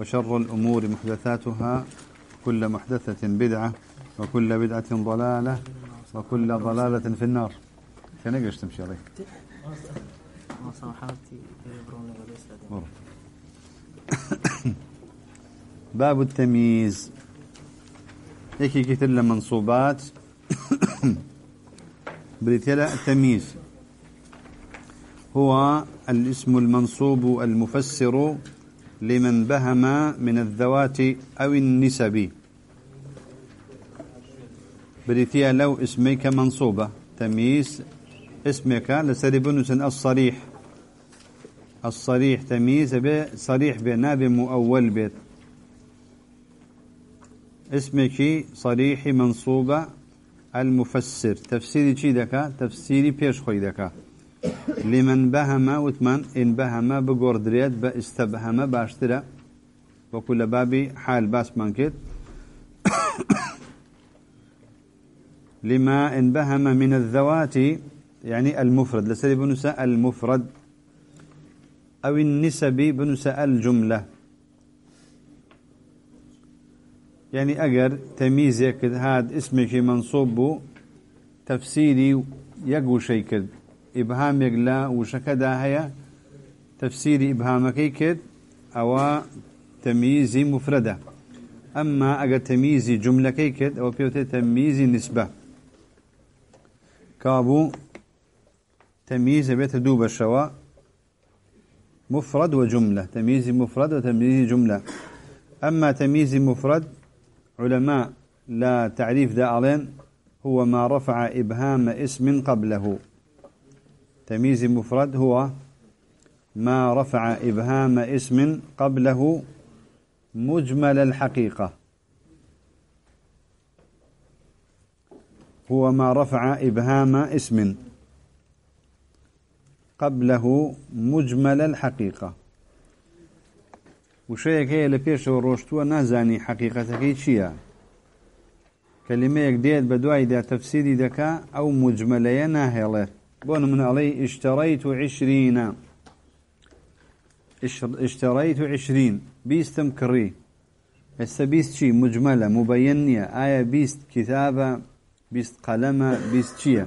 وشر الأمور محدثاتها كل محدثة بدعة وكل بدعة ضلالة وكل ضلالة في النار. كان إيش تمشي عليه باب التمييز. هيك كتير منصوبات بريتيلا التمييز. هو الاسم المنصوب المفسر لمن بهم من الذوات أو النسب. بريتيا لو اسميك منصوبة. تمييز اسمك لسربنس الصريح. الصريح تمييز صريح بناب مؤول بيت اسمك صريح منصوبة المفسر. تفسيري دكا؟ تفسيري بيش خوي لمن بهم وثمان إن بهم بقردريت باستبهم باشترى وكل بابي حال باس مانكت لما إن بهم من الذوات يعني المفرد. لسري بنساء المفرد. أو النسب بنساء الجملة. يعني أجر تمييزك هاد اسمك منصوب تفسيري يقو شيء كد إبهامك لا وشكدا هيا تفسيري إبهامك كد أو تمييزي مفردة. أما أجر تمييزي جملة كد أو بيوتي تمييزي نسبة. كابو تمييز بيت دوب الشواء مفرد وجملة. تمييز مفرد وتمييز جملة. أما تمييز مفرد علماء لا تعريف علين هو ما رفع إبهام اسم قبله. تمييز مفرد هو ما رفع إبهام اسم قبله مجمل الحقيقة. هو ما رفع إبهام اسم قبله مجمل الحقيقة. وشيك هي لبيش وروشتوه نازاني حقيقتك شيئا كلمة يكديت بدواي دا تفسيري دكا أو مجملية ناهيلت بون من علي اشتريت عشرين. اشتريت عشرين. بيستم كري. هسه بيست شي؟ مجملة مبينية. آية بيست كتابة بيست قلمة بيست شيء.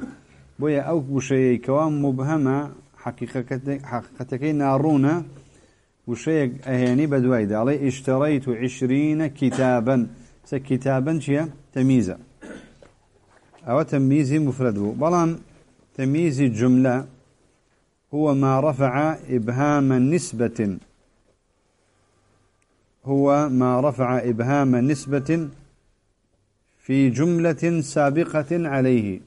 بويا أو بشيء كوام مبهمة حقيقتك نارونا وشيء أهاني بدوايد علي اشتريت عشرين كتابا. سكتابا شيء؟ تمييزا أو تمييز مفرد بلان تمييز الجملة هو ما رفع إبهام نسبة. هو ما رفع إبهام نسبة في جملة سابقة عليه.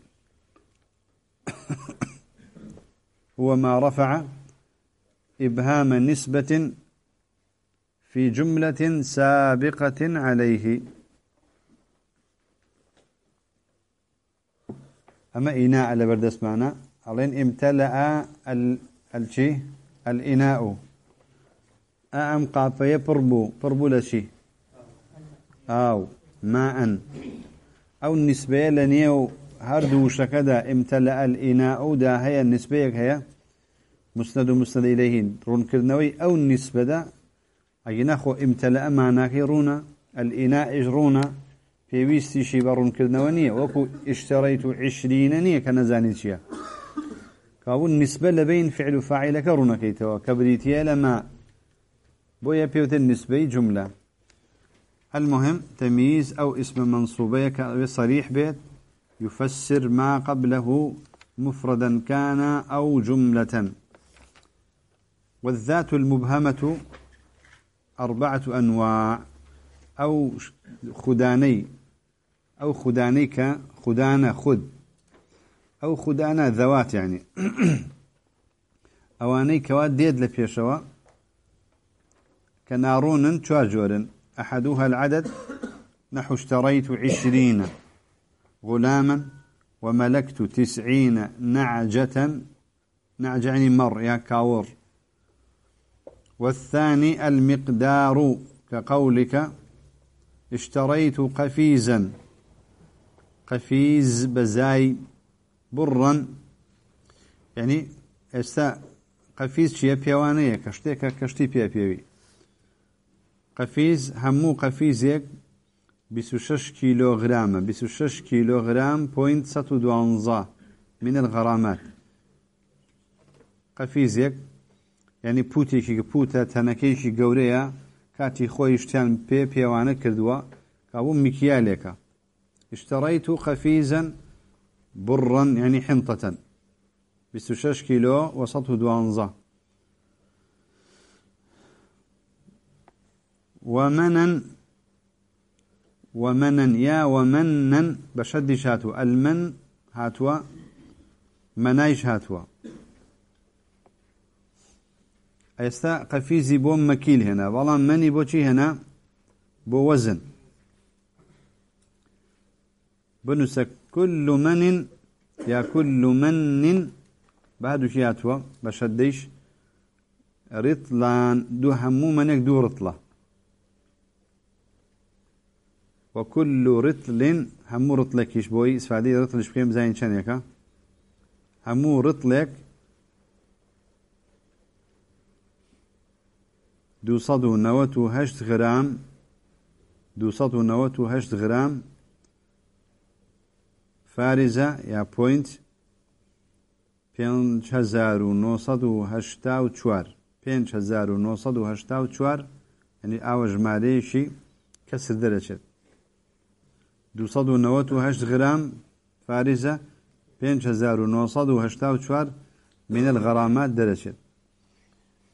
هو ما رفع إبهام نسبة في جملة سابقة عليه. أما إناء على بردس معنا علين امتلأ الشي الإناء أم قافية بربو. بربو لشي أو. ماء. أو النسبة لنيو. هردو شكدا امتلأ الإناء دا هي النسبة هي مسند مسند إليه رون كرنوي. أو النسبة دا. أي نخو امتلأ معناك رونا. الإناء ويستي شي برون كرنوانية وكو اشتريت عشرين نية كنزاني شيا كابو النسبة لبين فعل فاعل كيتوا كبريتيا لما بويا بيوت النسبة جملة المهم تمييز أو اسم منصوبية صريح بيت يفسر ما قبله مفردا كان أو جملة. والذات المبهمة أربعة أنواع. أو خداني. أو خدانيك خدانا خد. أو خدانا ذوات يعني. أواني كواد ديد لبيشوا. كنارون تواجور أحدها العدد. نحو اشتريت عشرين غلاما وملكت تسعين نعجة. نعجة يعني مر يا كاور. والثاني المقدار كقولك اشتريت قفيزا. قەفیز بەزای بڕن. یعنی ئێستا قەفیز چییە؟ پێوانەیە. کە شتێکە کەشتی پێ پێوی. قەفیز هەموو قەفیزێک 26 کیلۆغرامە 26 کیلۆغرام پوین 112 من الغرامات قەفیزێک یعنی پوتێکی پوتە تەنەکەیشی گەورەیە کاتی خۆی شتیان پێ پێوانە کردووە کابوو میکیالێکە. اشتريت قفيزا برا يعني حنطة. 26 كيلو وسطه دوانزا ومنا ومنا يا ومنا بشد شاتو المن هاتوا منايش هاتوا. ئێستا قەفیزی بۆ مەکیل هێنا بەڵام منی بۆچی هێنا بۆ وەزن بنووسە كل من يا كل من بعد شياتوا بشديش رطلان دو همو منك دو رطلة وكل رطل همو رطلك يشبوي إسفادي رطلش بكيم زين شنيكا همو رطلك غرام دوصد ونوت وهشت غرام فارزة يا بوينت پێنج هزار فارزە یا پوینت چوار. 5900 چوار ینی ئاوە ژمارەیەکی کەس دەرەچێت. 298 غرام فارزە 5900 چوار منە غەرامات دەرەچێت.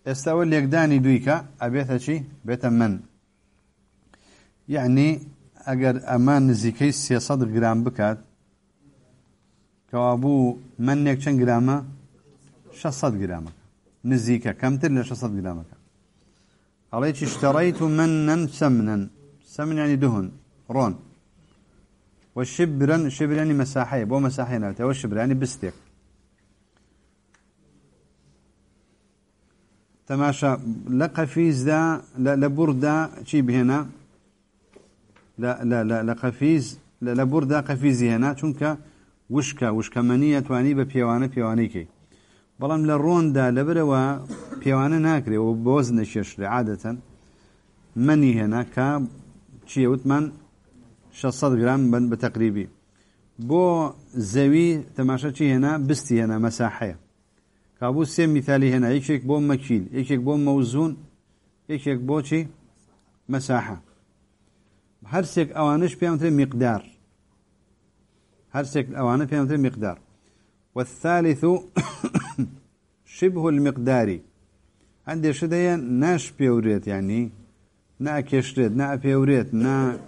ئێستاوە لێکدانی دویکە ئەبێتە چی؟ بێتە من. یعنی ئەگەر ئەمان نزیکەی 300 گرام بکات کەوابوو منێک چەند گرامە؟ 600 گرامە نزیکە کەمتر لە 600 گرامەکە. ئەڵێکی اشتريت منا سمنا سمن يعني دهن رون وشبرا شبرا يعني مساحية بو مساحية نالتها والشبر يعني بستيك تماشا لقفيز دا لبردا شي بهنا لا لا لا لقفيز لبردا قفيزي هنا چونك وشكا وشكا منية تواني ببيوانه بيوانيكي بەڵام لە ڕۆندا لەبرەوە پێوانە ناکرێ و بۆز نەشێشرێ عادەتەن منی هێنا کە چیە وتمان؟ 600 گرام بن بە تقریبی بۆ زەوی تەماشا چی هێنا؟ بستی هێنا مەساحەیە. کابوو سێ میثالی هێنا یەکێک بۆ مەکیل یەکێک بۆ مەوزون یەکێک بۆچی مەساحە. هەرسێک ئەوانش پێمترێ مقدار هەرسێک ئەوانە پێمترێ مقدار. والثالث شبه المقداري عندي شديا ناش بيوريت يعني نا كيشريت نا بيوريت نا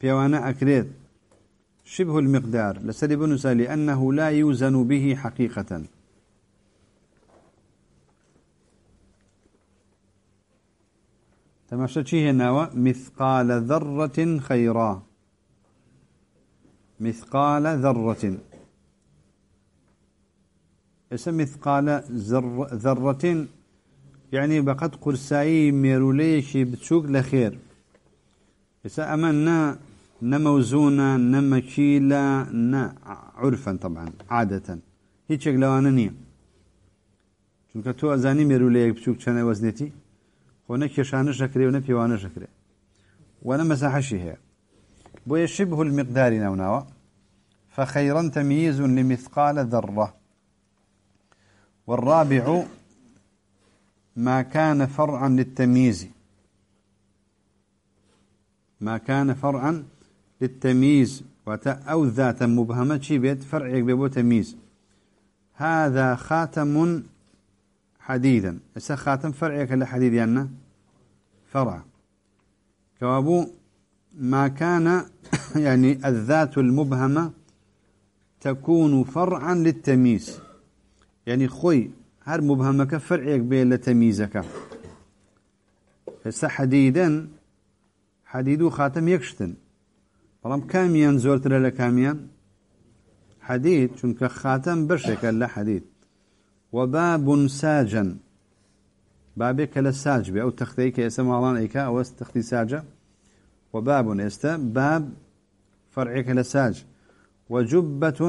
بيوانا أكريت. شبه المقدار. لسالي بنسا لأنه لا يوزن به حقيقة. تماشى شي هنا؟ مثقال ذرة خيرا. مثقال ذرة. اسم مثقال ذر ذرة يعني بقد قرسائي ميروليشي بتشوك لخير. إسا أمنا نموزونة نمكيلة نا عرفا طبعا عادة. هيك لوانا نية. چونکە تۆ ئەزانی مێرولەیەک بچووک چەنە وەزنێتی خۆ نە کێشانە شەکرێ و پیوانە شەکرێ. وەنە مەساحەشی هەیە. بۆیە شبه المقدار ناوناوە فخيرا تمييز لمثقال ذرة. والرابع ما كان فرعا للتمييز. ما كان فرعا للتمييز. أو ذات مبهمة بيت فرع بيبو تمييز هذا خاتم حديدا. إسا خاتم فرعك لحديد يعني فرع. كوابو ما كان يعني الذات المبهمة تكون فرعا للتمييز. يعني خوي هر مبهمك فرعك بين لتمييزك. هسا حديدا حديد وخاتم يكشتن. بەڵام کامیان زۆرترە لە کامیان حەدید چونکە خاتم لە حەدید وباب ساجا. بابێک کە لە ساج بێ ئەو تەختەی کە ئێستا ماڵان ئەیکا ئەوە تەختی ساجە وباب ئێستا باب فرعێکە لە ساج وجبة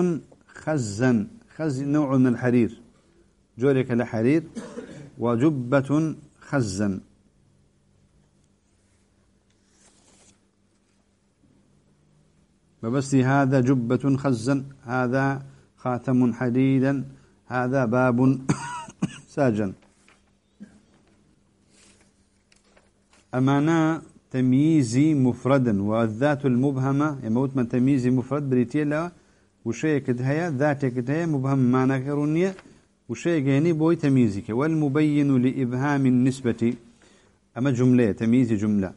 خزا خز نوع من الحرير. جورك لحرير وجبة خزا فبس هذا جبة خزا هذا خاتم حديدا هذا باب ساجا. أمانا تمييزي مفردا والذات المبهمة يموت من تمييزي مفرد بريتيا لا وشيك هيا ذاتك هيا مبهم ما نكرونية وشيك يعني بوي تمييزك. والمبين لإبهام النسبة أما جملة تمييز جملة.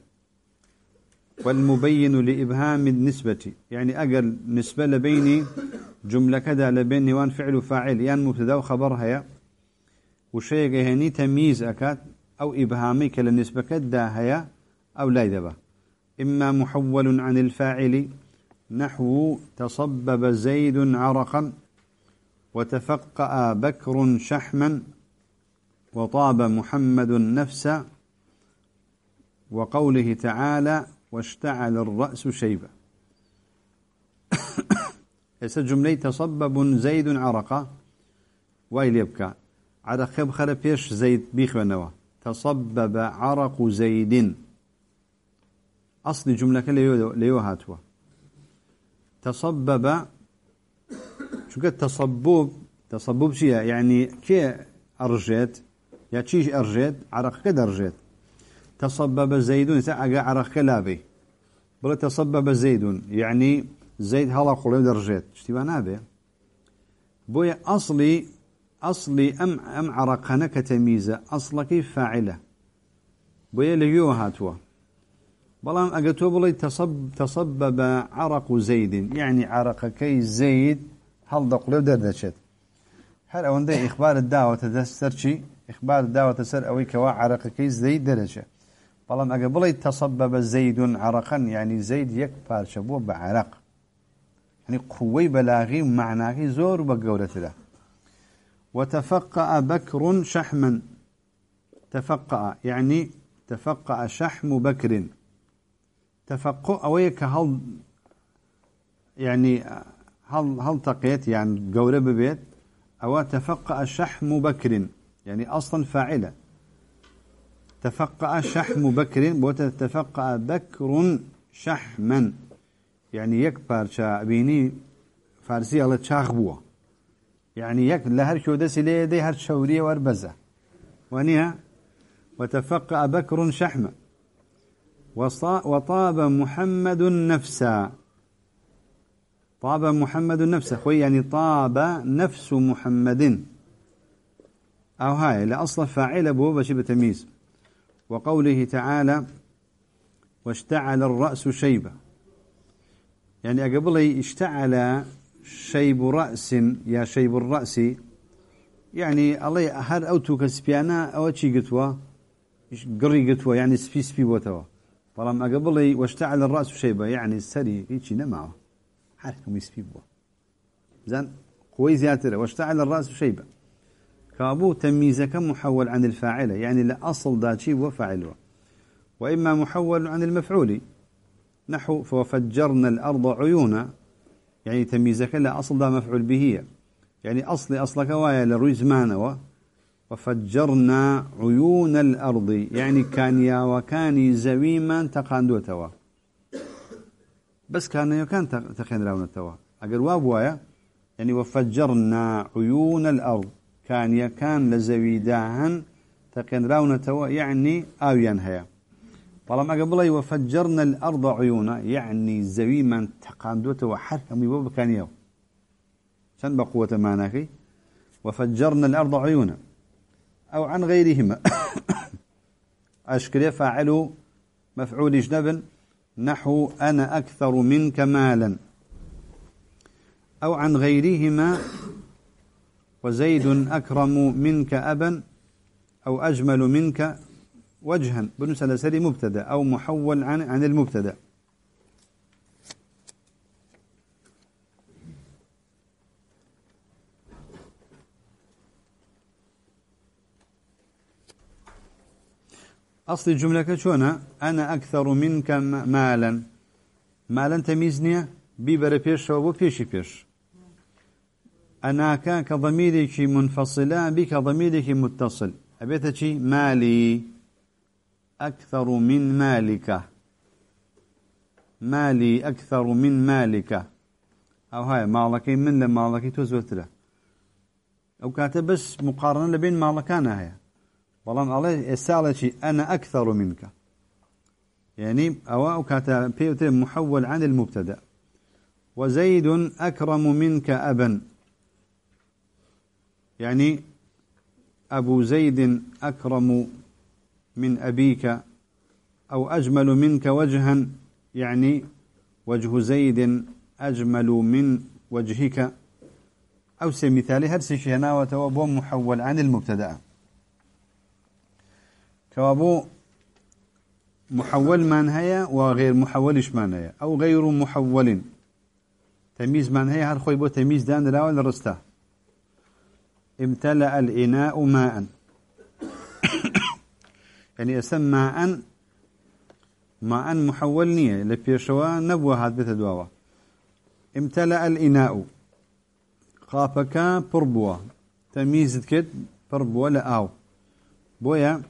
والمبين لإبهام النسبة يعني أقل نسبة لبيني جملة كذا لبين نوان فعل وفاعل يعني مبتدا وخبر هيا. وشيء هني تمييز أكاد أو إبهامي كالنسبة كذا هيا. أو لا يذبه إما محول عن الفاعل نحو تصبب زيد عرقا وتفقأ بكر شحما وطاب محمد نفسا وقوله تعالى واشتعل الرأس شيبا. إيش جملة تصبب زيد عرقا ويل يبكى. عرق بخر بيش زيد بيخ تصبب عرق زيد. أصل جملة ليو هاتوا. تصبب شو قد تصبب تصبب شيء. يعني كي أرجيت يا تشيش أرجيت عرق كد أرجيت تصبب زيد سأجا عرق كلابي بل تصبب زيد يعني زيد هلا قلوب درجات اشتباه نابه بويا أصلي أصلي أم أم عرقنا كتميزة أصلك فاعلة. بويا ليو هاتوا. بلام أجتوا بلي تصب تصبب عرق زيد. يعني عرق كي زيد. هل دقلو دردشت هل أوندي إخبار الدعوة تدسترشي؟ إخبار الدعوة تسر أوي كوا عرق كي زيد درجة بلام أجا بلي تصبب زيد عرقا. يعني زيد يك بارشبوه بعرق. يعني قوي بلاغي ومعناغي زور بقولة له. وتفقأ بكر شحما. تفقأ يعني تفقأ شحم بكر. تفقأ أويك هل يعني هل هل تقيت يعني قولة ببيت أو تفقأ شحم بكر؟ يعني أصلا فاعلة. تفقأ شحم بكر وتتفقأ بكر شحما. يعني يك بارشا بيني فارسي الله تشاخ بوا يعني يك لهر شو دس لي هر شورية وربزة ونيها وتفقأ بكر شحما. وطاب محمد نفسا. طاب محمد نفسه خوي يعني طاب نفس محمد. أو هاي لأصل فاعل بو بشي بتمييز وقوله تعالى واشتعل الرأس شيبة. يعني أقبل اشتعل شيب رأس يا شيب الرأس يعني الله هر أوتو كسبيانا أو شي قتوا قري قتوا يعني سبي سبي طالما أقبل واشتعل الرأس شيبة يعني السري نمعه حركم يسبي بوا زين قوي زيادة واشتعل الرأس شيبة كابو تمييزك محول عن الفاعلة يعني لأصل داتشي وفاعله وإما محول عن المفعول نحو ففجرنا الأرض عيونا يعني تمييزك لا أصل دا مفعول به يعني أصلي أصلك وايا لروي زمانه وفجرنا عيون الأرض. يعني كان يا وكان زويما تقاندوتوا. بس كان يكان تخين راونا توا أقل وابوايا يعني وفجرنا عيون الأرض. كان يكان لزويداهن تقين راونا توا يعني آويان هيا. طالما قبل وفجرنا الأرض عيونا. يعني زوي من تقاندوته وحركة ميبوب كان يو شن بقوة معناك وفجرنا الأرض عيونا. أو عن غيرهما. أشكري فاعل مفعول جنب نحو أنا أكثر منك مالا. أو عن غيرهما وزيد أكرم منك أبا أو أجمل منك وجها. بنسى لسري مبتدأ أو محول عن المبتدأ. أصل الجملة شونا أنا أكثر منك مالا. مالا تميزني بيبر بيش وبو بيشي بيش. أنا كضميرك منفصلة بك ضميرك متصل. أبيتك مالي. أكثر من مالك. مالي أكثر من مالك. أو هاي مالك من لما مالك توزوت له أو كاتب بس مقارنة بين مالكانا هاي. والله الله استعلى أنا أكثر منك. يعني أو كاتب محول عن المبتدأ. وزيد أكرم منك أبا. يعني أبو زيد أكرم من أبيك أو أجمل منك وجها. يعني وجه زيد أجمل من وجهك. أو سمثالي هرسي شهنا وتوابو محول عن المبتدأ. كوابو محول من هي وغير محولش من هي أو غير محول. تمييز من هي هل خوي بو دان لا ولا رسته امتلأ الإناء ماء. يعني أسم ماء ماء محول نية. لبيشوا نبوة هاد بتدواوا امتلأ الإناء. خافك بربوا تمييز كد بربوا لا أو. بويا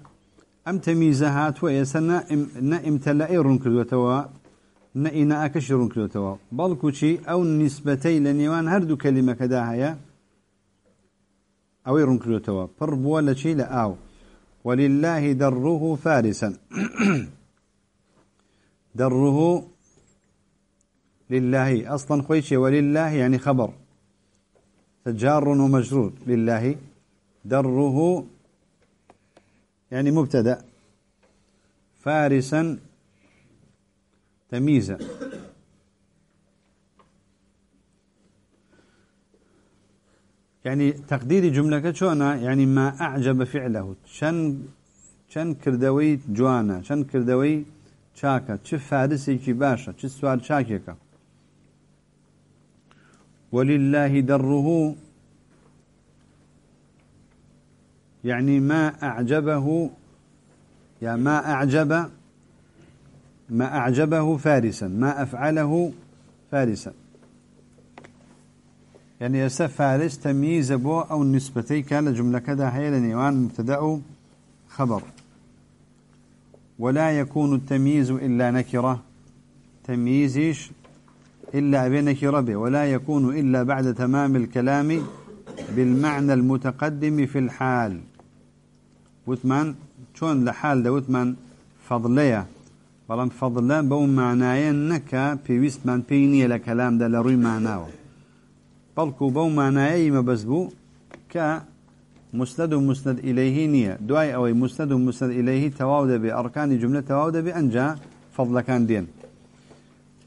أم تمييزها تويا سنة نا امتلأ رون كدوتوا نا إناء كشرون كدوتوا بلكوشي أو نسبتي لنيوان هردو كلمة كداها أو يرنكلوتوا فربوا لشي لآو ولله دره فارسا. دره لله. أصلا خويشي ولله يعني خبر. جار ومجرور. لله. دره يعني مبتدأ. فارسا تمييزا. يعني تقديري جملة شونا يعني ما أعجب فعله. شن شن كردوي جوانا شن كردوي شاكا. چه فارسي كي باشا چه سوال شاكيكا. ولله دره يعني ما أعجبه يعني ما أعجب ما أعجبه فارسا ما أفعله فارسا. يعني يسا فارس تمييز بو أو النسبتي كان جملة كذا هي لنيوان مبتدأ خبر. ولا يكون التمييز إلا نكرة. تمييزش إلا بنكرة به ولا يكون إلا بعد تمام الكلام بالمعنى المتقدم في الحال. وثمان شون لحال ده وثمان فضلية بلان فضلا بو معناه نكا في ويستمان بيني لكلام ده لروي معناه بلكو بو معناه ما بس بو ك مسند مسند إليه نية دعاء أو مسند مسند إليه تواود بأركان جملة تواود بأنجا فضل كان دين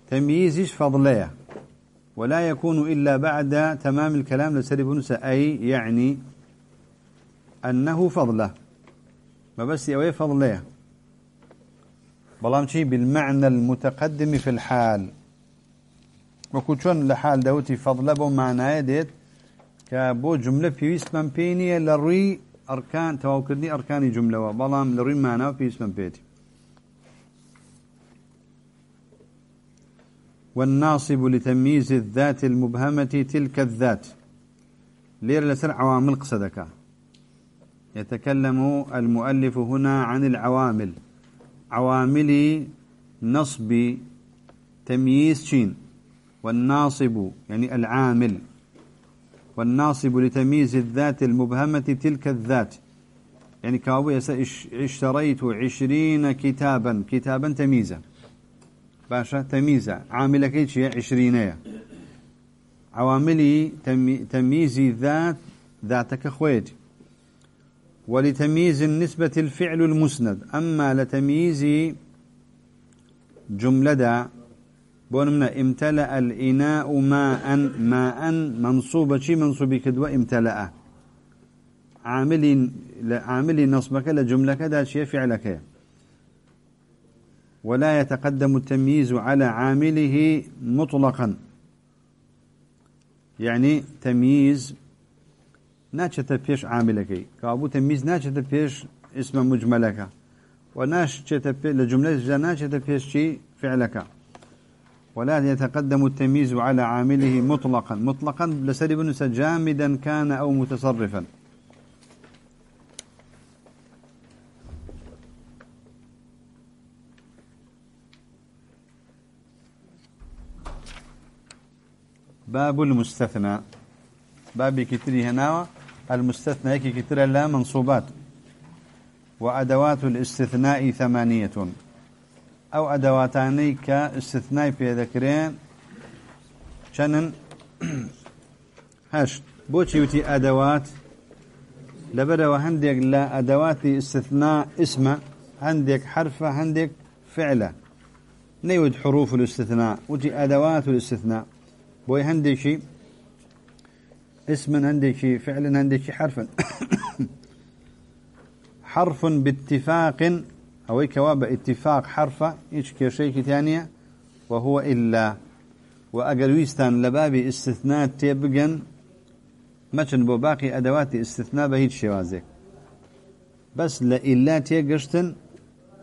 تمييزش فضلية ولا يكون إلا بعد تمام الكلام لسرب أي يعني أنه فضلة. ما بس يوي فضلية بلام شيء بالمعنى المتقدم في الحال. وكو چون لحال دوتي فضل بو معناه ديت كبو جملة بيويست من بيني لروي أركان تواكدني أركان جملة وبلام لروي معناه بيويست من بيتي. والناصب لتمييز الذات المبهمة تلك الذات. لير لسر عوامل قصدك. يتكلم المؤلف هنا عن العوامل. عوامل نصب تمييز شين والناصب يعني العامل. والناصب لتمييز الذات المبهمة تلك الذات. يعني كاوية إشتريت عشرين كتابا كتابا تمييزا. باشا تمييزا عامل كيش عشرينية عواملي تمييز ذات ذاتك خويت ولتمييز النسبة الفعل المسند. أما لتمييز جملة بونمنا امتلأ الإناء ماء ماء منصوبة شي؟ منصوبة كدوة امتلأ عاملي عاملي نصبك لجملة كذا شيء فعلك. ولا يتقدم التمييز على عامله مطلقا. يعني تمييز ناچت بيش عاملك كابو تمييز ناچت بيش اسم مجملك وناشت لجملة ناچت بيش شي فعلك ولا يتقدم التمييز على عامله مطلقا. مطلقا لسرب نس جامدا كان أو متصرفا. باب المستثنى. باب كتري هنا. المستثنى هيك كتير لا منصوبات. وأدوات الاستثناء ثمانية. أو أدواتاني كاستثناء في ذكرين. شنن؟ هاش بوشي يوتي أدوات. لبدا وهندك لا أدوات استثناء اسم عندك حرفة عندك فعلة. نيود حروف الاستثناء. وتي أدوات الاستثناء. بوي عندك شيء اسما عندك شيء فعلا عندك شيء حرفا. حرف باتفاق أو كواب اتفاق حرفة إيش كشيء ثانية؟ وهو إلا. وأجل ويستان لبابي استثناء تبجن مچن بو باقي أدوات استثناء بهيج شوازك بس لإلا تيجشتن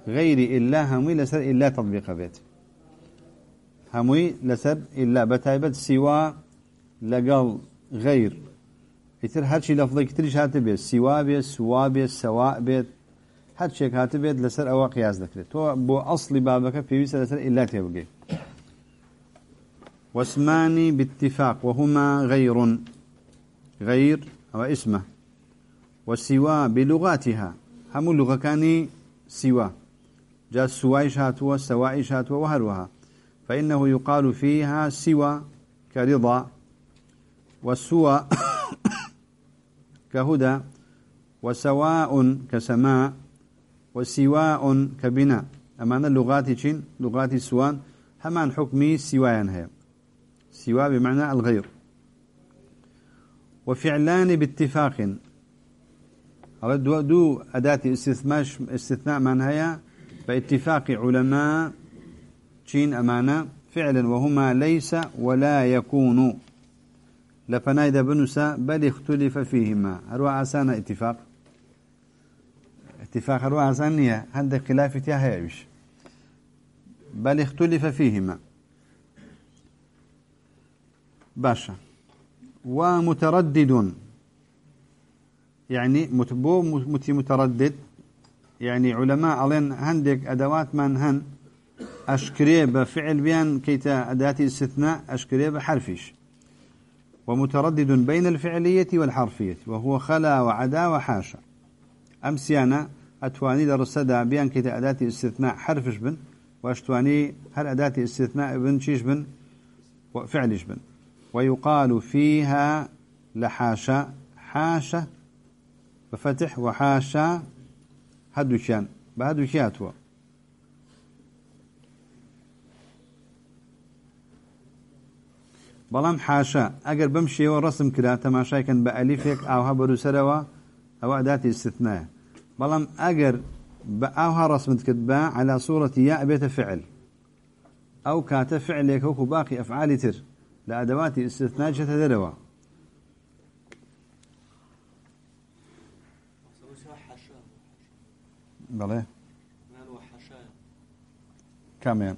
غير إلا هموي لسر إلا تطبيق بيت. هموي لسر إلا بتايبت سوا لقل غير. يتر هرشي لفظي كتريش هاتبه سوا بيت سوا بيت سواء بيت. هر شيء هاتبێت لەسەر ئەوە قیاس دەکرێت تۆ بۆ ئەسڵی بابەکە پێویستە لەسەر ئللا تێبگەیت واسماني باتفاق وهما غير غير أو اسمه. والسوا بلغاتها. هم اللغة كاني سوا. جاء سوايش هاتوا سوائش هاتوا وهروها. فإنه يقال فيها سوى كرضا. والسوى كهدى وسواء كسماء وسواء كبناء. أمان اللغات شين لغات سوان. همان حكمي سوايا هي. سواء بمعنى الغير. وفعلان باتفاق. دو, دو أداة استثناء استثناء من هي؟ باتفاق علماء شين أمانة فعلا وهما ليس ولا يكون. لفنايد بنسا بل اختلف فيهما. أروع أسانا اتفاق. اتفاق رواه ثانية هذا خلاف تهايش بل اختلف فيهما. باشا. ومتردد. يعني متبو متي متردد. يعني علماء علين هندك أدوات من هن أشكريه بفعل بيان كيتا أداة الاستثناء أشكريه بحرفش. ومتردد بين الفعلية والحرفية وهو خلا وعدا وحاشا. أمسيانا أتواني لرصدا بيان كتا أداة استثناء حرفش بن وأشتواني هل أداة استثناء بن شيش بن وفعلش بن ويقال فيها لحاشا حاشا بفتح وحاشا هدو كان بەڵام حاشا. ئەگەر بەم شێوە ڕسم کرا تەماشایکەن بە ئەلیفێک ئاها بەروسەرەوە ئەوە ئەداتی استثنایە بەڵام ئەگەر بە ئاها ڕسمت کرد بە على سوورەتی یا ئەبێتە فعل. ئەو کاتە فعلێک وەکو باقی ئەفعالی تر. لە ئەدەواتی استثنا چێتە دەرەوە بەڵێ کامیان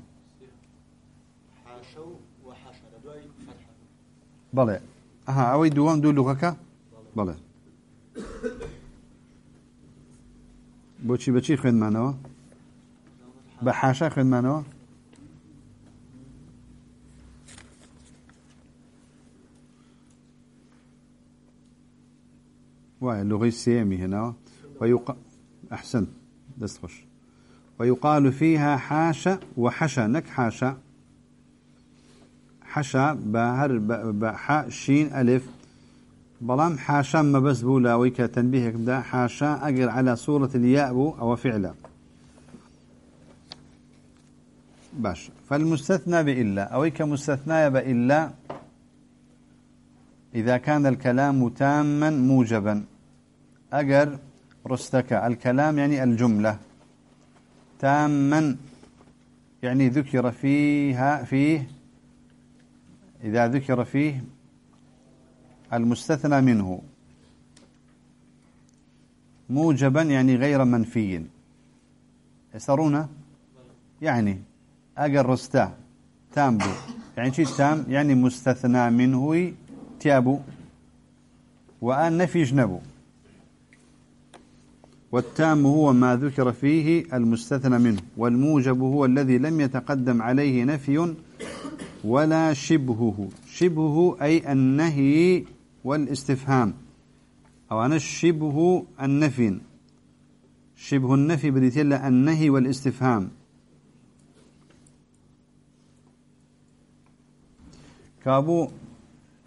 بەڵێ ئەها ئەوەی دووەم دوو لوغەکە بەڵێ بۆچی بەچی خوێنمانەوە؟ بە حاشا خوێنمانەوە؟ وای لغي سيمي هنا ويق... أحسن دستخش ويقال فيها حاشا وحشا نك حاشا. حشا بهر بحاء شين ألف بلام حاشا ما بس بولا ويكا تنبيهك دا حاشا أقر على صورة الياء أو فعلا باش. فالمستثنى بإلا. أويك مستثنى بإلا إذا كان الكلام تاما موجبا. أجر رستك الكلام يعني الجملة. تاما يعني ذكر فيها فيه إذا ذكر فيه المستثنى منه موجبا يعني غير منفي. يسرون يعني أجر رستا تام بو. يعني شيء تام؟ يعني مستثنى منه تيابو وأن نفي جنبو. والتام هو ما ذكر فيه المستثنى منه. والموجب هو الذي لم يتقدم عليه نفي ولا شبهه. شبهه أي النهي والاستفهام. أو أنا شبه النفي. شبه النفي بديتيل النهي والاستفهام. كابو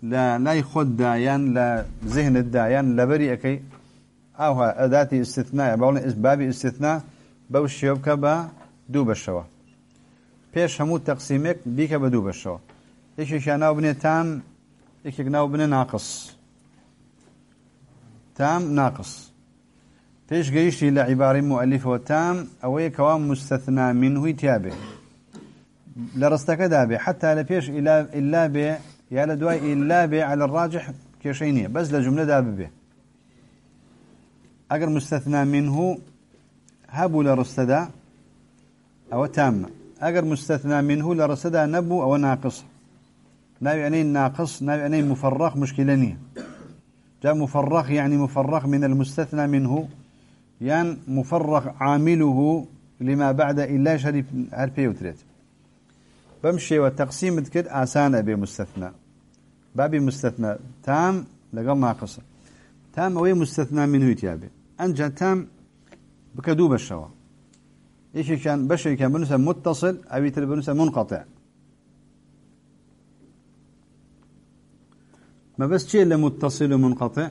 لا لا يخد دايان لا ذهن الدايان لا بري أكي أو أداة استثناء بقول باب استثناء بوش يبكى با دو بيش همو تقسيمك بيك بدو بشوا إيش ناو بني تام إيش ناو بني ناقص. تام ناقص. بيش قيشي لعبارة مؤلفة تام أو كوام مستثنى منه تابع لرستك دابع حتى لبيش إلا إلا به يا لدواي إلا به على الراجح كيشينية بس لجملة دابع به. أجر مستثنى منه هبو لرستدا أو تام. أجر مستثنى منه لرستدا نبو أو ناقص. ناوي يعني ناقص ناوي يعني مفرغ مشكلة جاء مفرغ يعني مفرغ من المستثنى منه. يعني مفرغ عامله لما بعد إلا شريف هربي وتريت. بمشي والتقسيم تكد آسان أبي مستثنى. بابي مستثنى. تام لقل ناقص. تام أوي مستثنى منه يتيابي أنجا تام بكدوب الشوا إيش كان بشي كان بنسى متصل أو يتر بنسى منقطع. ما بس شيء متصل ومنقطع.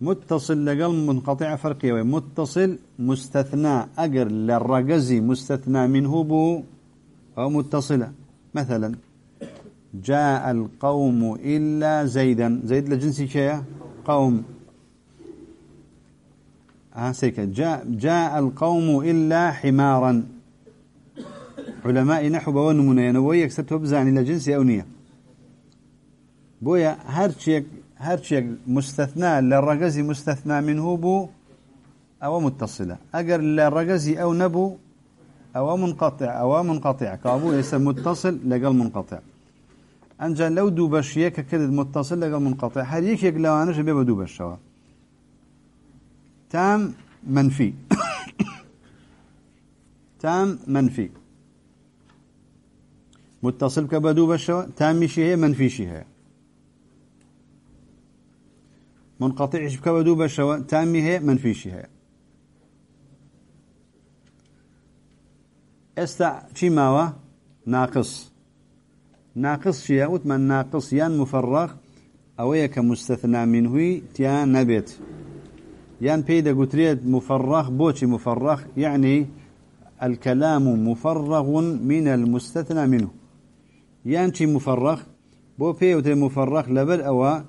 متصل لقل منقطع فرقية متصل مستثنى أجر للرجزي مستثنى منه بو أو متصلة. مثلا جاء القوم إلا زيدا. زيد لجنسي شيء؟ قوم. هاسيك جاء جاء القوم إلا حمارا. علماء نحو بونمنا ينوي يكسبته بزاني لجنسي أو نية. بويا هرشيك هرشيك مستثنى للرجزي مستثنى منه بو أو متصلة. أجر للرجزي أو نبو أو منقطع أو منقطع. كابو ليس متصل لقل منقطع. أنجا لو دوبشيك كده متصل لقل منقطع. هل يكيك لو أنا شبه دوبش شوا تام منفي. تام منفي. متصل كبدو بشوا تام شيء منفي شيء منقطع كبدو بشوا تام هي منفي شيء استا شي ماوا ناقص. ناقص شيء وتمن ناقص يان مفرغ أو يك مستثنى منه تيا نبت يان بيدا قتريد مفرغ بوشي مفرغ يعني الكلام مفرغ من المستثنى منه. يان شي مفرغ بو بي مفرغ لبل أو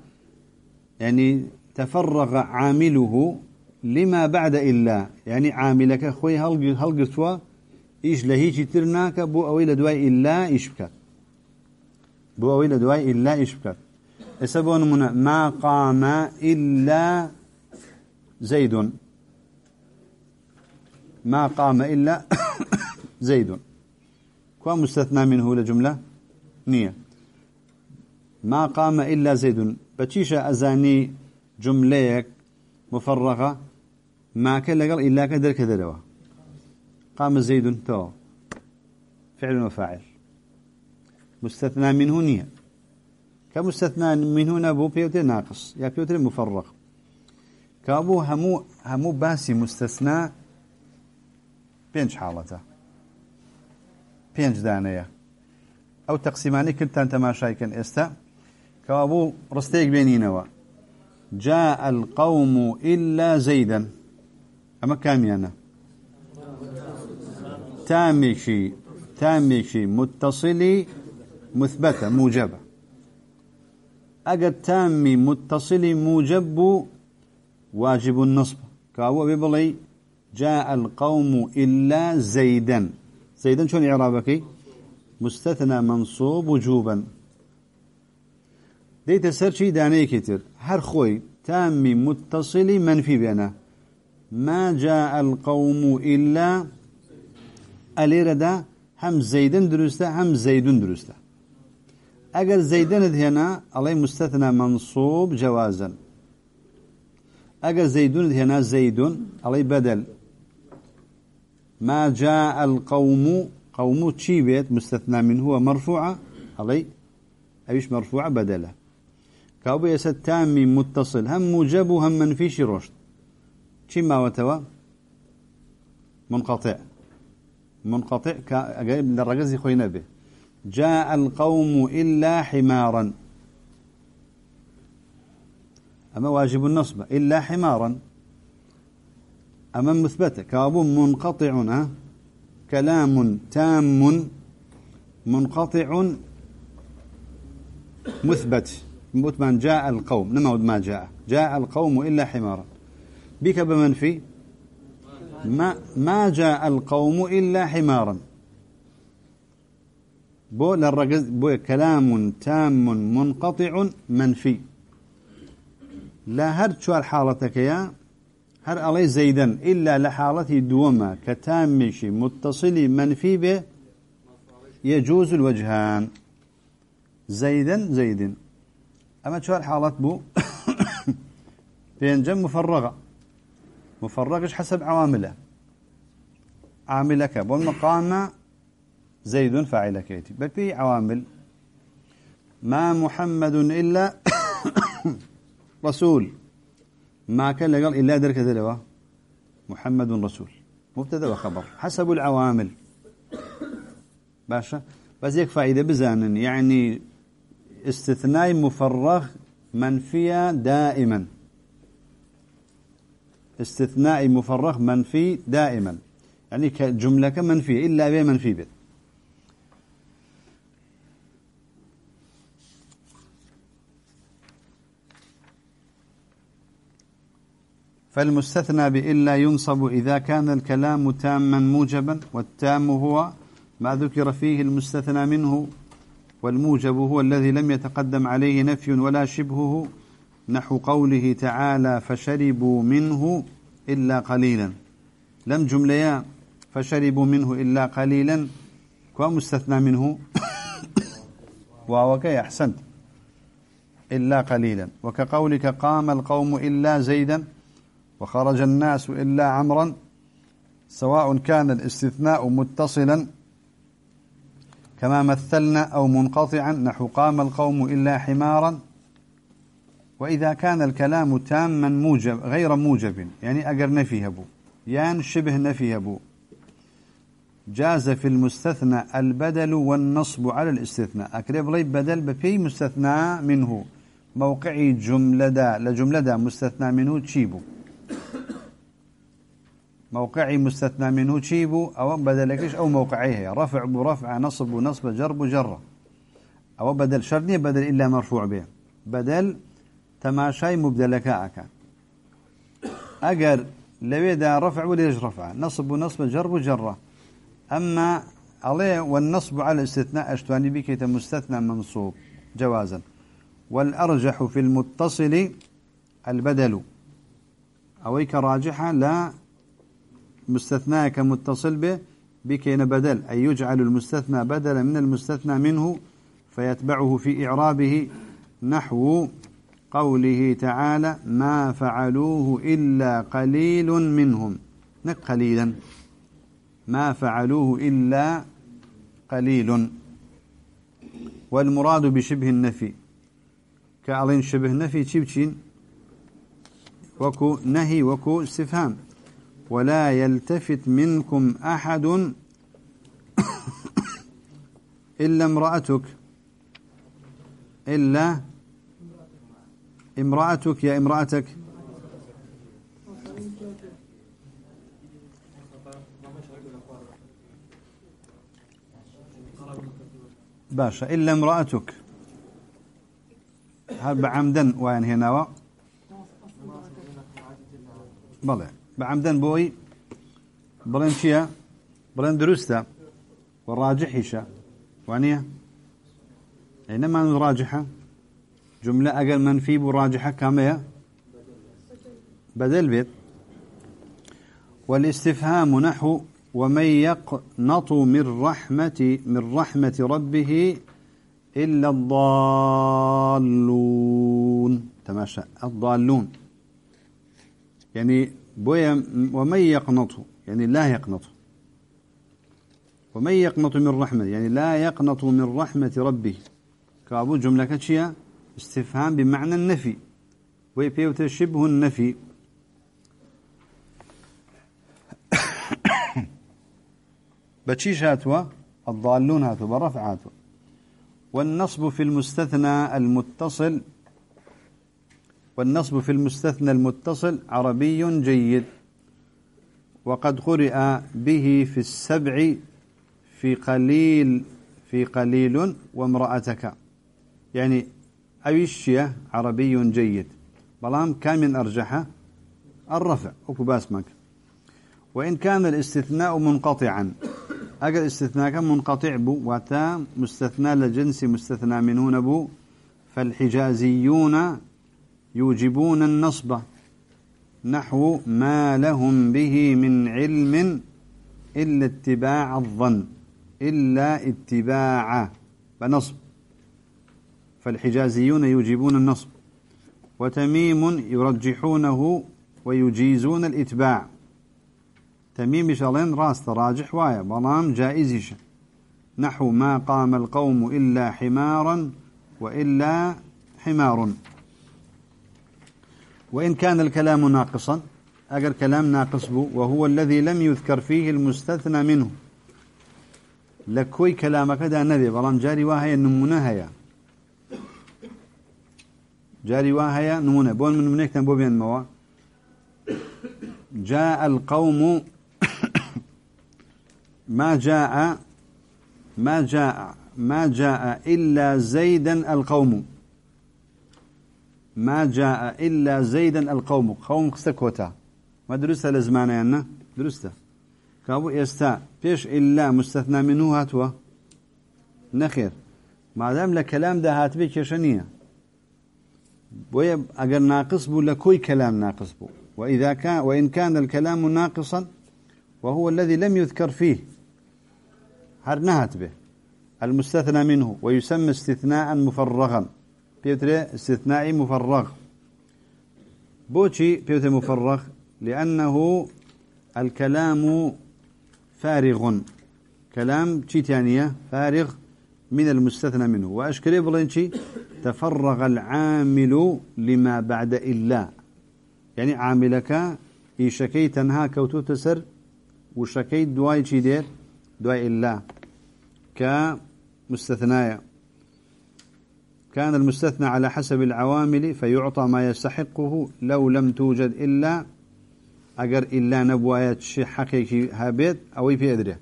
يعني تفرغ عامله لما بعد إلا. يعني عاملك خوي هل قصوا إيش لهيجي ترناك بو أوي لدواي إلا إيش بكات بو أوي لدواي إلا إيش بكات السبون من ما قام إلا زيد. ما قام إلا زيد. كوا مستثنى منه لجملة؟ نية. ما قام إلا زيد. بتشيش أزاني جمليك مفرغة؟ ما كان لقل إلا كدر كدروا قام زيد. تو. فعل وفاعل. مستثنى منه نية. كمستثنى منه نبو بيوتر ناقص. يا بيوتر مفرغ. كابو همو همو باسي مستثنى بينج حالته. بينج دانية أو تقسيماني كنت أنت ما شايكن استا كابو رستيك بينينوا جاء القوم إلا زيدا أما كاميانا تامشي تامشي متصلي مثبتة موجبة أجد تامي متصلي موجب واجب النصب. كاو ببلي جاء القوم إلا زيدا. زيدا شون إعرابك؟ مستثنى منصوب وجوبا. ديت سرشي داني كتير. هر خوي تامي متصلي منفي بينا. ما جاء القوم إلا الإرادة هم زيدن درسته هم زيدون درسته أجر زيدن هنا عليه مستثنى منصوب جوازا. أجر زيدون هنا زيدون عليه بدل. ما جاء القوم قوم تشي بيت مستثنى منه هو مرفوعة علي أيش مرفوعة بدله كاوبا يسد تامي متصل. هم موجب وهم منفي رشد. ما وتوا منقطع. منقطع كأجيب للرجز خوينا به جاء القوم إلا حمارا. أما واجب النصب إلا حمارا. أما مثبتة كابو منقطع كلام تام منقطع مثبت. من جاء القوم. نمود ما جاء؟ جاء القوم إلا حمارا. بك بمنفي؟ ما, ما جاء القوم إلا حمارا. بو للرجز بو كلام تام منقطع منفي. لا هر شو حالتك يا هر علي زيدا إلا لحالته دوما كتامش متصل منفي به يجوز الوجهان. زيدا زيد أما شو الحالات بو بينجم مفرغة مفرغش حسب عوامله عاملك والمقام زيد فاعلك يتي بفي عوامل. ما محمد إلا رسول. ما كان لقال إلا درك ذلوا محمد رسول. مبتدأ وخبر. حسب العوامل. باشا؟ بس يك فائدة بزانا يعني استثناء مفرغ منفية دائما. استثناء مفرغ منفي دائما. يعني كجملة منفية إلا بي منفي بيت. فالمستثنى بإلا ينصب إذا كان الكلام تاما موجبا والتام هو ما ذكر فيه المستثنى منه والموجب هو الذي لم يتقدم عليه نفي ولا شبهه. نحو قوله تعالى فشربوا منه إلا قليلا لم جمليا فشربوا منه إلا قليلا ومستثنى منه؟ وكي أحسنت. إلا قليلا. وكقولك قام القوم إلا زيدا وخرج الناس إلا عمرا سواء كان الاستثناء متصلا كما مثلنا أو منقطعا نحو قام القوم إلا حمارا. وإذا كان الكلام تاما موجب غير موجب يعني أجر نفيه بو يعني شبه نفيه بو جاز في المستثنى البدل والنصب على الاستثناء أكريب لي بدل بفي مستثنى منه. موقعي جملة دا لجملة دا مستثنى منه تشيبو. موقعي مستثنى منه تشيبو أو بدلكش أو موقعيه رفع برفع نصب ونصب جر بجرة أو بدل شرني بدل إلا مرفوع به. بدل تماشاي مبدلك أكا. أجر لبيدا رفع وليش رفع؟ نصب ونصب جر بجرة أما عليه والنصب على الاستثناء أشتواني بك مستثنى منصوب جوازا. والأرجح في المتصل البدل. أويك راجحة لا. مستثنى كمتصل به؟ بكين بدل. أي يجعل المستثنى بدلا من المستثنى منه فيتبعه في إعرابه نحو قوله تعالى ما فعلوه إلا قليل منهم نك قليلا. ما فعلوه إلا قليل والمراد بشبه النفي. كألين شبه نفي تشيبتشين وكو نهي وكو استفهام. ولا يلتفت منكم أحد إلا امرأتك. إلا امرأتك يا امرأتك. باشا إلا امرأتك. هل بعمدا وين هنا؟ بلى بعمدا بوي بلين شيا بلين درسته والراجح شاء وانية أينما راجحة جملة أقل منفي براجحة كامية بدل بيت والاستفهام نحو ومن يقنط من رحمة من رحمة ربه إلا الضالون. تماشى الضالون. يعني بويا ومن يقنط يعني لا يقنط ومن يقنط من رحمة؟ يعني لا يقنط من رحمة ربه. كابو جملة كتشيا استفهام بمعنى النفي. ويبيوت شبه النفي. بتشيش هاتوا؟ الضالون هاتوا برفع هاتوا. والنصب في المستثنى المتصل والنصب في المستثنى المتصل عربي جيد. وقد قرئ به في السبع في قليل في قليل وامرأتك. يعني أويشية عربي جيد. بلام كان من أرجحه الرفع. أكو مك وإن كان الاستثناء منقطعا. أجل استثناء كان منقطع بو واتا مستثنى لجنس مستثنى منون بو فالحجازيون يوجبون النصب نحو ما لهم به من علم إلا اتباع الظن إلا اتباع فنصب فالحجازيون يوجبون النصب وتميم يرجحونه ويجيزون الإتباع. تميم شالين راست راجح وايا بلام جائزش نحو ما قام القوم إلا حمارا وإلا حمار. وإن كان الكلام ناقصا أجر كلام ناقص بو وهو الذي لم يذكر فيه المستثنى منه. لكوي كلامك دا نبي بلام جاري واهي النمونة جاري واهي نمونة. بون من منك تنبو بين موا. جاء القوم ما جاء ما جاء ما جاء إلا زيدا القوم. ما جاء إلا زيدا القوم. قوم سكوتا ما درست لزمانه يعني درسته كابو يستا. بيش إلا مستثنى منه هاتوا. نخير. ما دام لكلام ده هات بي كشنية أجر ناقص بو لكوي كلام ناقص بو. وإذا كان وإن كان الكلام ناقصا وهو الذي لم يذكر فيه. هر نهت به. المستثنى منه. ويسمى استثناء مفرغا. بيوتري استثناء مفرغ. بوشي بيوتري مفرغ لأنه الكلام فارغ. كلام تانية فارغ من المستثنى منه. وأشكري بلنشي تفرغ العامل لما بعد إلا. يعني عاملك إيشكي تنها كوتو تسر وشكي دواي شي دير دواي إلا. كمستثنايا كان المستثنى على حسب العوامل فيعطى ما يستحقه لو لم توجد إلا أجر إلا نبوايات شي حقيقي هابيت أو في أدري.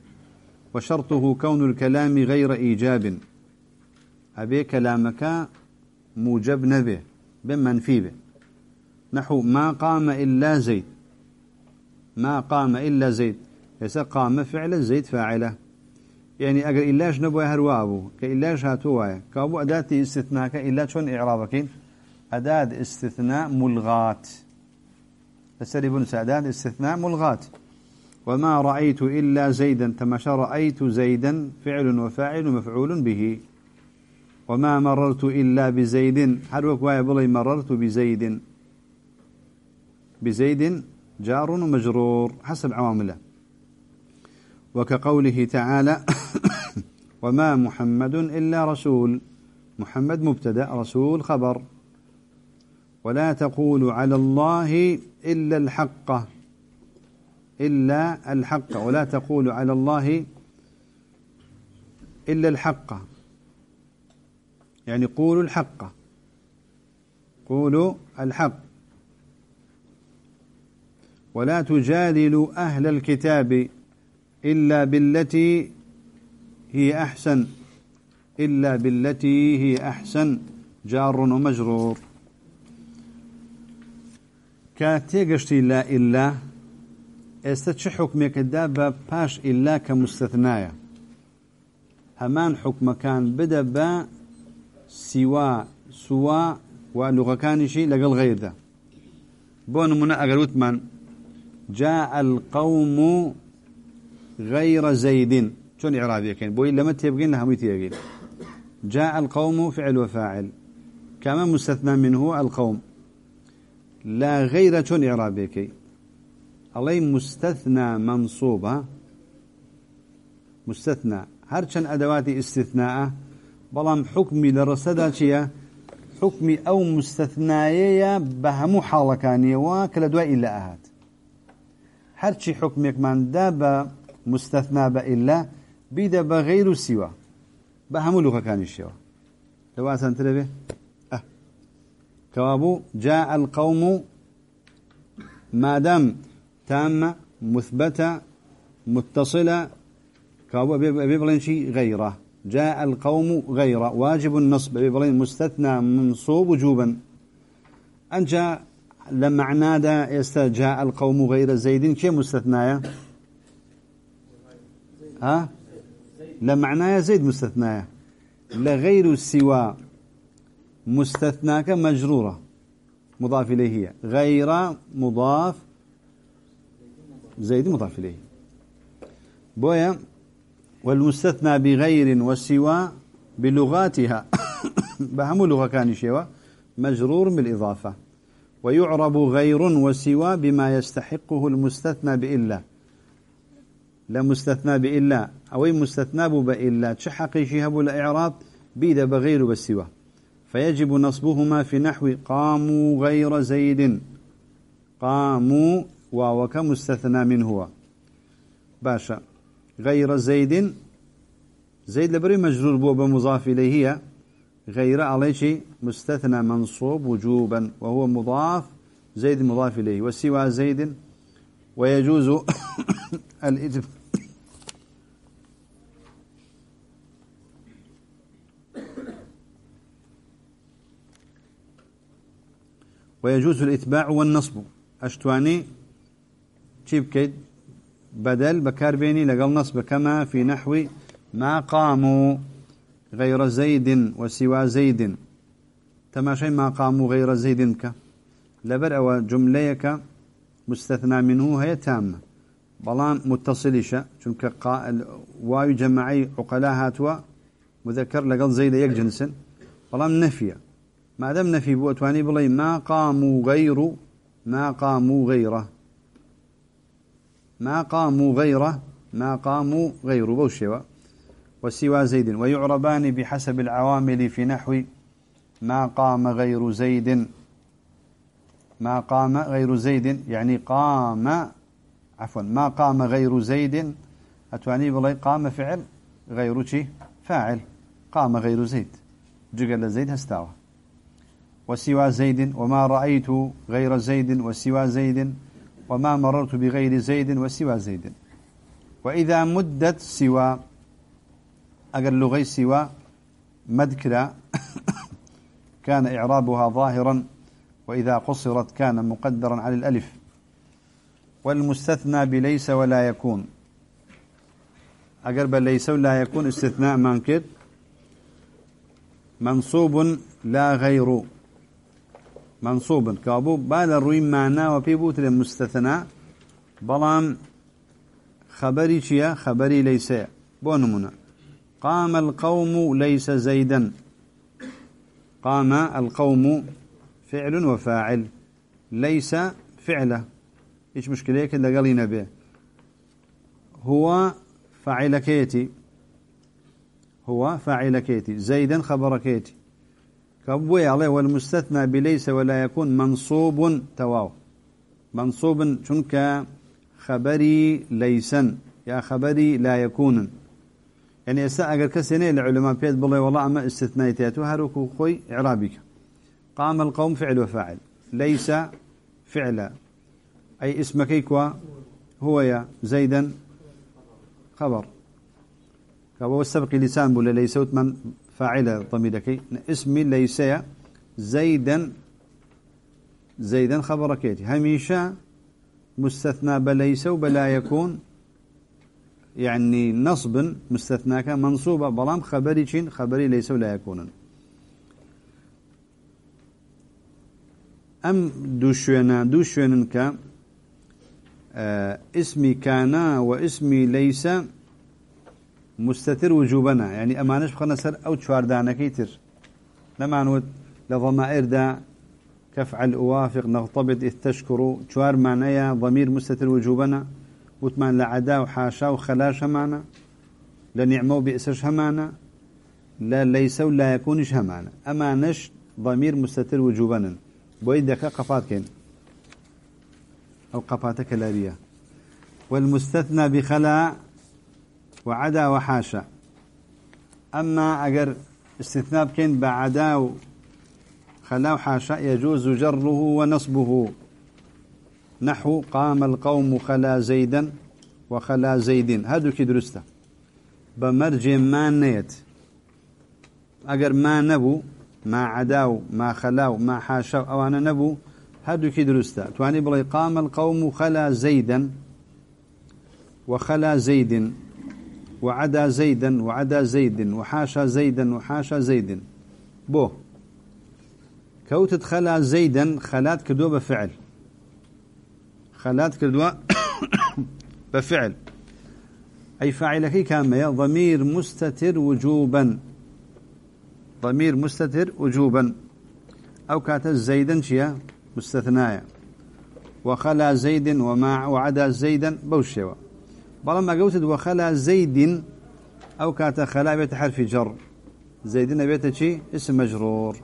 وشرطه كون الكلام غير إيجاب. أبي كلامك موجب نبه بمنفي به نحو ما قام إلا زيد. ما قام إلا زيد. يسا قام فعل زيد فاعله. يعني أجر إلاش نبوي هروابو كإلاش هاتوايا كأبو أداة استثناء كإلا شون إعرابكين؟ أداة استثناء ملغات. بن سعدان استثناء ملغات. وما رأيت إلا زيدا تمشى رأيت زيدا فعل وفاعل ومفعول به. وما مررت إلا بزيد حروك وايا بلي مررت بزيد؟ بزيد جار ومجرور حسب عوامله. وكقوله تعالى وما محمد إلا رسول. محمد مبتدأ رسول خبر. ولا تقولوا على الله إلا الحق. إلا الحق. ولا تقولوا على الله إلا الحق. يعني قولوا الحق. قولوا الحق. ولا تجادلوا أهل الكتاب. إلا بالتي هي أحسن إلا بالتي هي أحسن جار ومجرور. كاتيقشتي لا إلا استتش حكمك دابا باش إلا كمستثنايا؟ همان حكم كان بدا با سوا سوا ولغة كان شيء لقل غير ذا بون منا أقل من جاء القوم غير زيد. شون إعرابي كان بوي لما لها ميتيقين جاء القوم فعل وفاعل. كما مستثنى منه القوم. لا غير شون إعرابي كي الله مستثنى منصوبة. مستثنى. هرشن أدوات استثناء. بلام حكمي لرصدا شيا حكمي أو مستثنايا بهم حالكانية وكلا دواء إلا أهات هرشي حكمك من داب مستثنى بإلا بيدا بغير سوى بهم لغة كان الشوى لو أسان تلبي أه. كوابو جاء القوم ما دام تامة مثبتة متصلة. كابو بيبلين شيء غيره. جاء القوم غيره. واجب النصب. بيبلين مستثنى منصوب وجوبا. أنجا لما عنادا يستا جاء القوم غير زيد كي مستثنايا ها؟ لما عنايا زيد مستثنايا لغير سوى مستثناك مجرورة مضاف إليه غير مضاف زيد مضاف إليه. بويا والمستثنى بغير وسوى بلغاتها. بهم لغة كان شوا مجرور بالإضافة. ويعرب غير وسوى بما يستحقه المستثنى بإلا. لا مستثنى بإلا. أو مستثنى بإلا. تشحق شهب الإعراب؟ بيد بغير بسوى فيجب نصبهما في نحو قاموا غير زيد. قاموا ووك مستثنى منه باشا. غير زيد. زيد لبري مجرور بو بمضاف إليه غير عليه مستثنى منصوب وجوبا وهو مضاف. زيد مضاف إليه. وسوى زيد. ويجوز الإتب ويجوز الإتباع والنصب. أشتواني؟ تشيب كيد بدل بكار بيني لقل نصب كما في نحو ما قاموا غير زيد وسوى زيد تماشي ما قاموا غير زيد ك لبر أو جمليك مستثنى منه هي تامة بلان متصلشة چونك قائل وايو جمعي عقلاء هاتوا مذكر لقل زيد يك جنس بلان نفية ما دام نفي بوتواني بلي ما قاموا غير ما قاموا غيره. ما قاموا غيره ما قاموا غيره. بوشوا وسوى زيد. ويعربان بحسب العوامل في نحو ما قام غير زيد. ما قام غير زيد يعني قام عفوا ما قام غير زيد. أتواني بلي قام فعل غير شي؟ فاعل. قام غير زيد. جقل زيد هستاوى. وسوى زيد وما رأيت غير زيد وسوى زيد وما مررت بغير زيد وسوى زيد. وإذا مدت سوى أقل لغي سوى مذكرة كان إعرابها ظاهرا وإذا قصرت كان مقدرا على الألف. والمستثنى بليس ولا يكون. أقرب ليس ولا يكون استثناء مانكر منصوب لا غير. منصوبا كابو بعد الروي معنا وفي بوت المستثنى بلام خبري شيا خبري ليس بونمنا قام القوم ليس زيدا قام القوم فعل وفاعل ليس فعله. إيش مشكله كده قالينا به هو فاعل كيتي هو فاعل كيتي زيدا خبر كيتي كبوي عليه والمستثنى بليس ولا يكون منصوب تواو. منصوب شنك خبري ليسا يا خبري لا يكون. يعني اسا اگر كسنه العلماء بيد بالله والله أما استثنايتات وهركو خوي اعرابك قام القوم فعل وفاعل. ليس فعلا. أي اسمك كيكوا هو يا زيدا خبر. كابو السبق لسان بولا ليس من فاعل ضميرك اسمي ليس زيدا زيدا خبرك هميشا مستثنى بليس وبلا يكون يعني نصب مستثناك منصوبة بلام خبري شين خبري ليس ولا يكون. أم دوشونا دوشونا ك آه اسمي كان واسمي ليس مستتر وجوبنا. يعني أمانش بخنا سر أو تشواردانا كيتر لما نود لضمائر دا كفعل أوافق نغتبط إذ تشكروا شوار معنايا ضمير مستتر وجوبنا. وثمان لعدا وحاشا وخلاش همانا لنعمو بئسش همانا لا ليس ولا يكونش همانا أما نش ضمير مستتر وجوبا بويدك قفات كين أو قفاتك لارية والمستثنى بخلا وعدا وحاشا. أما أجر استثناء كين بعدا خلا وحاشا يجوز جره ونصبه. نحو قام القوم خلا زيدا وخلا زيد هادو كي درسته. بمرج ما نيت. اگر ما نبو ما عداو ما خلاو ما حاشاو أو أنا نبو هادو كي تواني بلي قام القوم خلا زيدا وخلا زيد وعدا زيدا وعدا زيد وحاشا زيدا وحاشا زيد. بو. كوتت خلا زيدا خلات كدوب فعل خلات كردوا بفعل. أي فاعل كان ضمير مستتر وجوبا. ضمير مستتر وجوبا. أو كانت زيدا شيا؟ مستثنايا وخلا زيد وما وعدا زيدا بوشيوا. ما قوتد وخلا زيد أو كانت خلا بيت حرف جر. زيدنا بيت شي؟ اسم مجرور.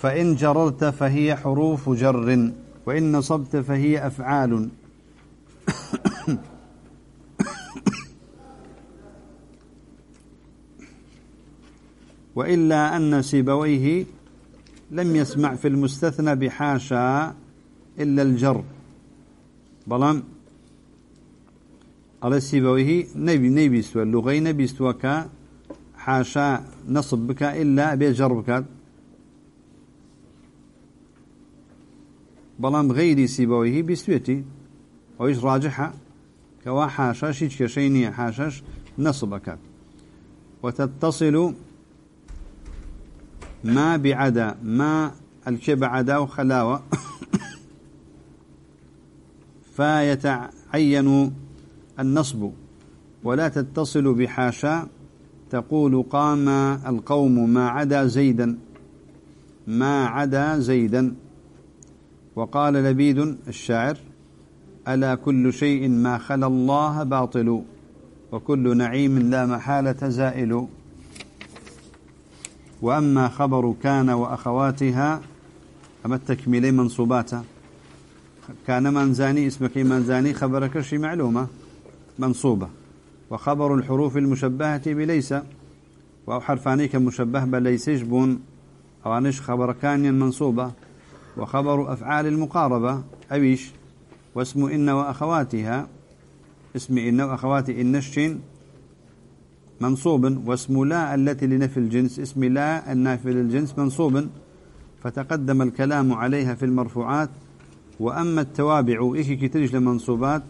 فإن جررت فهي حروف جر وإن نصبت فهي أفعال. وإلا أن سيبويه لم يسمع في المستثنى بحاشا إلا الجر. بلام؟ على سيبويه نبي نبي سوى اللغي نبي سوى حاشا نصب بك إلا بجر بك بلام غيري سيبويه بسويتي ويش راجحة؟ كوا حاشاش كشيني حاشاش نصبك. وتتصل ما بعدا ما الكب عدا وخلاوة. فيتعين النصب ولا تتصل بحاشا تقول قام القوم ما عدا زيدا ما عدا زيدا. وقال لبيد الشاعر ألا كل شيء ما خلا الله باطل وكل نعيم لا محالة زائل. وأما خبر كان وأخواتها أما التكميلي منصوباتا كان منزاني اسمك منزاني خبرك شي معلومة؟ منصوبة. وخبر الحروف المشبهة بليس. وأو حرفانيك مشبه بليس بون أو أنش خبر كان منصوبة. وخبر أفعال المقاربة. أبيش. واسم إن وأخواتها. اسم إن وأخواتي إنشين منصوب. واسم لا التي لنفي الجنس. اسم لا النافي للجنس منصوب. فتقدم الكلام عليها في المرفوعات. وأما التوابع. إيش كترج لمنصوبات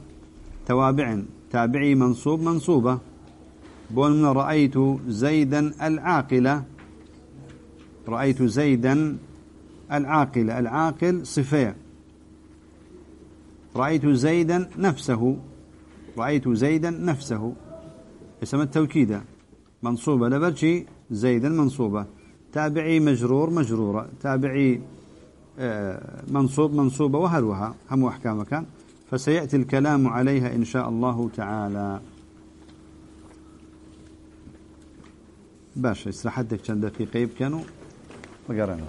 توابع. تابعي منصوب منصوبة. بون من رأيت زيدا العاقلة. رأيت زيدا العاقل العاقل صفية رأيت زيدا نفسه. رأيت زيدا نفسه. اسم التوكيد. منصوبة. لبرشي زيدا منصوبة. تابعي مجرور مجرورة. تابعي آه، منصوب منصوبة. وهروها. هم أحكام كان فسيأتي الكلام عليها إن شاء الله تعالى. باشا استراحتك كان دقيقة كانوا وقرنا